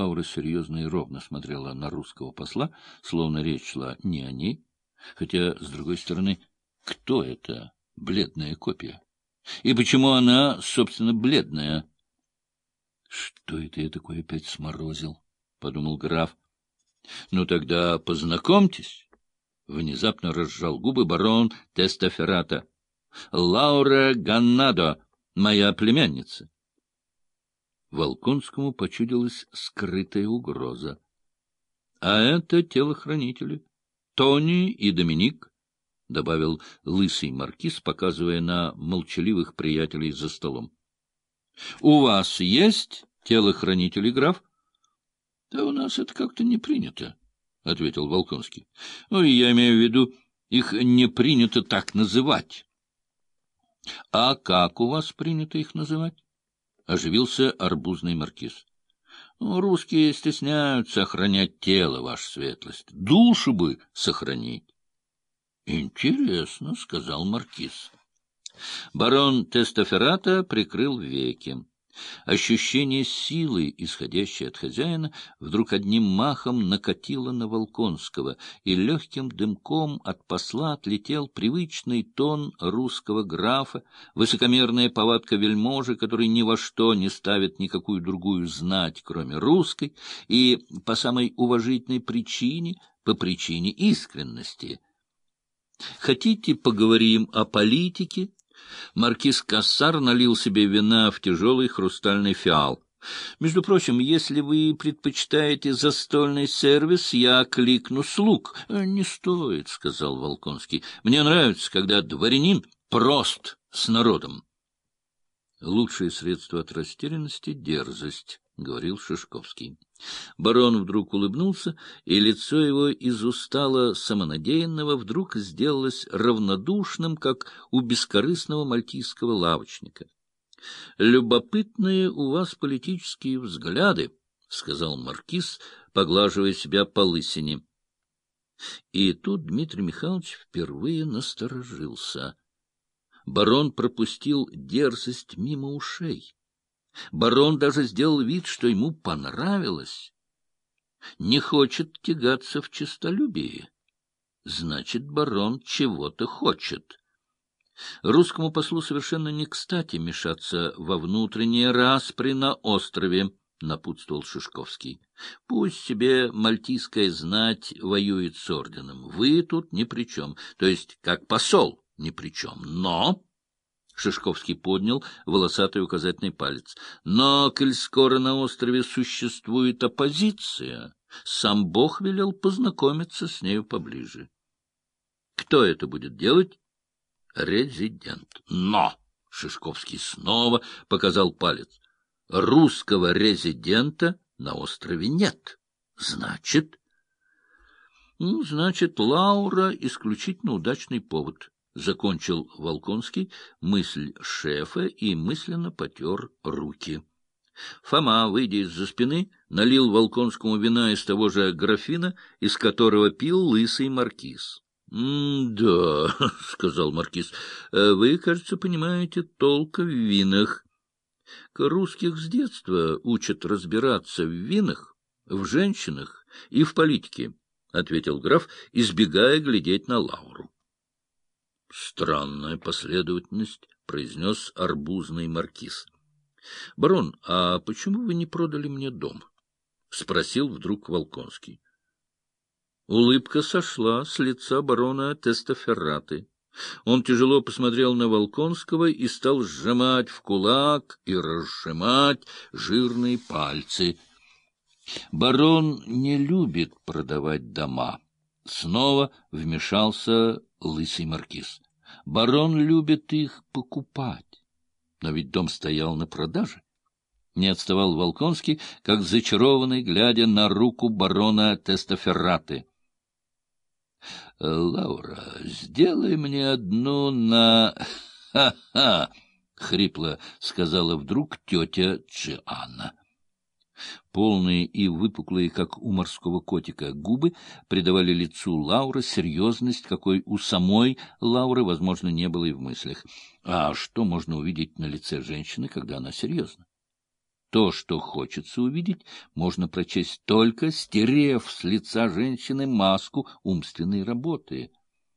Лаура серьезно и ровно смотрела на русского посла, словно речь шла не о ней. Хотя, с другой стороны, кто это бледная копия? И почему она, собственно, бледная? — Что это я такое опять сморозил? — подумал граф. — Ну тогда познакомьтесь. Внезапно разжал губы барон Тестаферата. — Лаура Ганнадо, моя племянница. Волконскому почудилась скрытая угроза. — А это телохранители. Тони и Доминик, — добавил лысый маркиз, показывая на молчаливых приятелей за столом. — У вас есть телохранители, граф? — Да у нас это как-то не принято, — ответил Волконский. — Ну, я имею в виду, их не принято так называть. — А как у вас принято их называть? Оживился арбузный маркиз. Русские стесняются охранять тело, ваша светлость. Душу бы сохранить. — Интересно, — сказал маркиз. Барон Тестоферата прикрыл веки. Ощущение силы, исходящей от хозяина, вдруг одним махом накатило на Волконского, и легким дымком от посла отлетел привычный тон русского графа, высокомерная повадка вельможи, который ни во что не ставит никакую другую знать, кроме русской, и по самой уважительной причине, по причине искренности. Хотите, поговорим о политике? Маркиз Кассар налил себе вина в тяжелый хрустальный фиал. Между прочим, если вы предпочитаете застольный сервис, я кликну слуг. «Э, — Не стоит, — сказал Волконский. — Мне нравится, когда дворянин прост с народом. Лучшее средство от растерянности — дерзость, — говорил Шишковский. Барон вдруг улыбнулся, и лицо его из устала самонадеянного вдруг сделалось равнодушным, как у бескорыстного мальтийского лавочника. — Любопытные у вас политические взгляды, — сказал маркиз, поглаживая себя по лысине. И тут Дмитрий Михайлович впервые насторожился. Барон пропустил дерзость мимо ушей. Барон даже сделал вид, что ему понравилось. Не хочет тягаться в честолюбии. Значит, барон чего-то хочет. Русскому послу совершенно не кстати мешаться во внутренние распри на острове, — напутствовал Шишковский. — Пусть себе мальтийская знать воюет с орденом. Вы тут ни при чем, то есть как посол ни при чем. Но... Шишковский поднял волосатый указательный палец. Но, коль скоро на острове существует оппозиция, сам Бог велел познакомиться с нею поближе. Кто это будет делать? Резидент. Но! Шишковский снова показал палец. Русского резидента на острове нет. Значит... Ну, значит, Лаура — исключительно удачный повод. — закончил Волконский мысль шефа и мысленно потер руки. Фома, выйдя из-за спины, налил Волконскому вина из того же графина, из которого пил лысый маркиз. — Да, — сказал маркиз, — вы, кажется, понимаете толк в винах. Русских с детства учат разбираться в винах, в женщинах и в политике, — ответил граф, избегая глядеть на Лауру. — Странная последовательность, — произнес арбузный маркиз. — Барон, а почему вы не продали мне дом? — спросил вдруг Волконский. Улыбка сошла с лица барона Тестоферраты. Он тяжело посмотрел на Волконского и стал сжимать в кулак и разжимать жирные пальцы. Барон не любит продавать дома. Снова вмешался лысый маркиз. Барон любит их покупать. Но ведь дом стоял на продаже. Не отставал Волконский, как зачарованный, глядя на руку барона Тестоферраты. — Лаура, сделай мне одну на... Ха-ха! — хрипло сказала вдруг тетя Джианна. Полные и выпуклые, как у морского котика, губы придавали лицу Лауры серьезность, какой у самой Лауры, возможно, не было и в мыслях. А что можно увидеть на лице женщины, когда она серьезна? То, что хочется увидеть, можно прочесть только стерев с лица женщины маску умственной работы.